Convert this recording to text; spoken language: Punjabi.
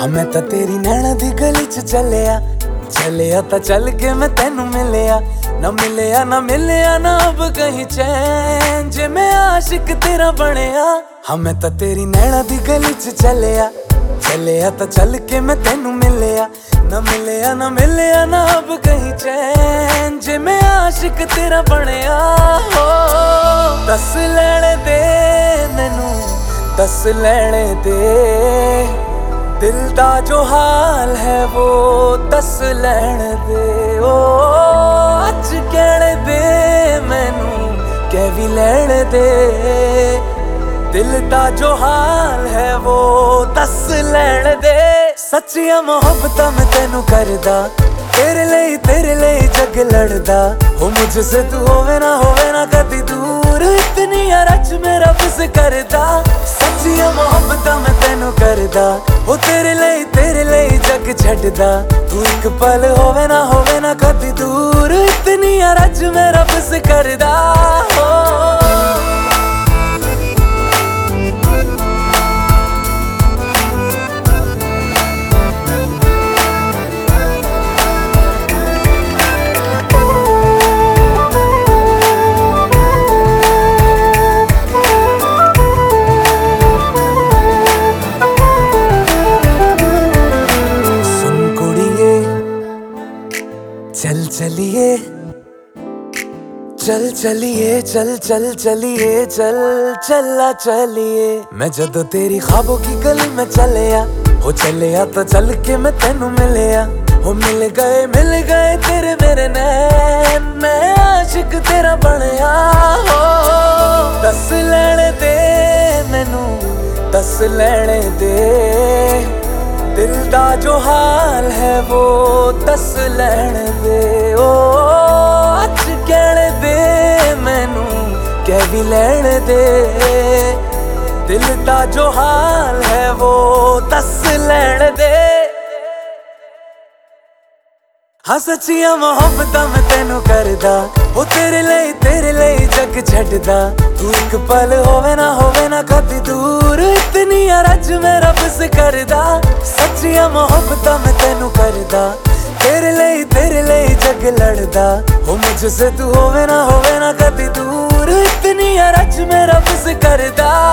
ਹਾਂ, ਮੈਂ ਤਾਂ ਤੇਰੀ ਨੈਣਾ ਦੀ ਗਲੀ ਚ ਚੱਲਿਆ। ਚੱਲਿਆ ਤਾਂ ਚੱਲ ਕੇ ਮੈਂ ਤੈਨੂੰ ਮਿਲਿਆ। ਨਾ ਮਿਲਿਆ ਨਾ ਮਿਲਿਆ, ਨਾ ਅਬ ਕਹੀਂ ਚੈਨ। ਜੇ ਮੈਂ ਆਸ਼ਿਕ ਤੇਰਾ ਬਣਿਆ, ਹਾਂ, ਮੈਂ ਤਾਂ ਤੇਰੀ ਨੈਣਾ ਦੀ ਗਲੀ ਚ ਚੱਲਿਆ। ਚੱਲਿਆ ਤਾਂ ਚੱਲ ਕੇ ਮੈਂ ਤੈਨੂੰ ਮਿਲਿਆ। ਨਾ ਮਿਲਿਆ ਨਾ ਮਿਲਿਆ, ਨਾ ਅਬ ਕਹੀਂ ਚੈਨ। ਜੇ ਮੈਂ ਆਸ਼ਿਕ ਤੇਰਾ ਬਣਿਆ, ਹੋ, ਦੱਸ ਲੈਣ ਦੇ ਮੈਨੂੰ, ਦੱਸ ਲੈਣ ਦੇ। ਦਿਲ ਦਾ ਜੋ ਹਾਲ ਹੈ ਉਹ ਦੱਸ ਲੈਣ ਦੇ। ਓ, ਅੱਜ ਕਹਿਣ ਦੇ ਮੈਨੂੰ ਕਹਿ ਵੀ ਲੈਣ ਦੇ। ਦਿਲ ਦਾ ਜੋ ਹਾਲ ਹੈ ਉਹ ਦੱਸ ਲੈਣ ਦੇ। ਸੱਚੀਆਂ ਮੁਹੱਬਤਾਂ ਮੈਂ ਤੈਨੂੰ ਕਰਦਾ, ਤੇਰੇ ਲਈ ਤੇਰੇ ਲਈ ਜੱਗ ਲੜਦਾ। ਹੋ ਮੁਝ ਸੇ ਤੂੰ ਹੋਵੇ ਨਾ ਹੋਵੇ ਨਾ ਕਦੀ ਦੂਰ ਇਤਨੀ ਅਰਜ ਮੇਰਾ ਬਸ ਕਰਦਾ। ਸੱਚੀਆਂ ਮੁਹੱਬਤਾਂ ਮੈਂ ਤੈਨੂੰ ਕਰਦਾ। ਉਹ ਤੇਰੇ ਲਈ ਤੇਰੇ ਲਈ ਜੱਗ ਛੱਡਦਾ। ਤੂੰ ਇੱਕ ਪਲ ਹੋਵੇ ਨਾ ਹੋਵੇ ਨਾ ਕਦੀ ਦੂਰ। ਇਤਨੀ ਰੱਜ ਮੇਰਾ ਬਸ ਕਰਦਾ। चलिए चल चलिए चल चल चलिए चल चला चलिए मैं जदों तेरी ख्वाबों की गली में चलिया हो चलिया तो चल के मैं तेनू मिलिया हो मिल गए मिल गए तेरे मेरे नैन मैं आशिक तेरा बनया हो दस ਲੈਣ ਦੇ ਮੈਨੂੰ दस ਲੈਣ ਦੇ ਦਿਲ ਦਾ ਜੋ ਹਾਲ ਹੈ ਉਹ ਦੱਸ ਲੈਣ ਦੇ ਓ ਅੱਜ ਕਹਿਣ ਦੇ ਮੈਨੂੰ, ਕਹਿ ਵੀ ਲੈਣ ਦੇ। ਦਿਲ ਦਾ ਜੋ ਹਾਲ ਹੈ ਉਹ ਦੱਸ ਲੈਣ ਦੇ। ਹਾਂ ਸੱਚੀਆਂ ਮੁਹੱਬਤਾਂ ਮੈਂ ਤੈਨੂੰ ਕਰਦਾ। ਉਹ ਤੇਰੇ ਲਈ ਤੇਰੇ ਲਈ ਜੱਗ ਛੱਡਦਾ। ਤੂੰ ਇੱਕ ਪਲ ਹੋਵੇ ਨਾ ਹੋਵੇ ਨਾ ਕਦੀ ਦੂਰ। ਇਤਨੀ ਅਰਜ ਮੇਰਾ ਬਸ ਕਰਦਾ। ਸੱਚੀਆਂ ਮੁਹੱਬਤਾਂ ਮੈਂ ਤੈਨੂੰ ਕਰਦਾ। ਤੇਰੇ ਲਈ ਤੇਰੇ ਲਈ ਜੱਗ ਲੜਦਾ। ਉਹ ਮੁਝ ਸੇ ਤੂੰ ਹੋਵੇ ਨਾ ਹੋਵੇ ਨਾ ਕਦੀ ਦੂਰ। ਇਤਨੀ ਅਰਜ ਮੇਰਾ ਬਸ ਕਰਦਾ।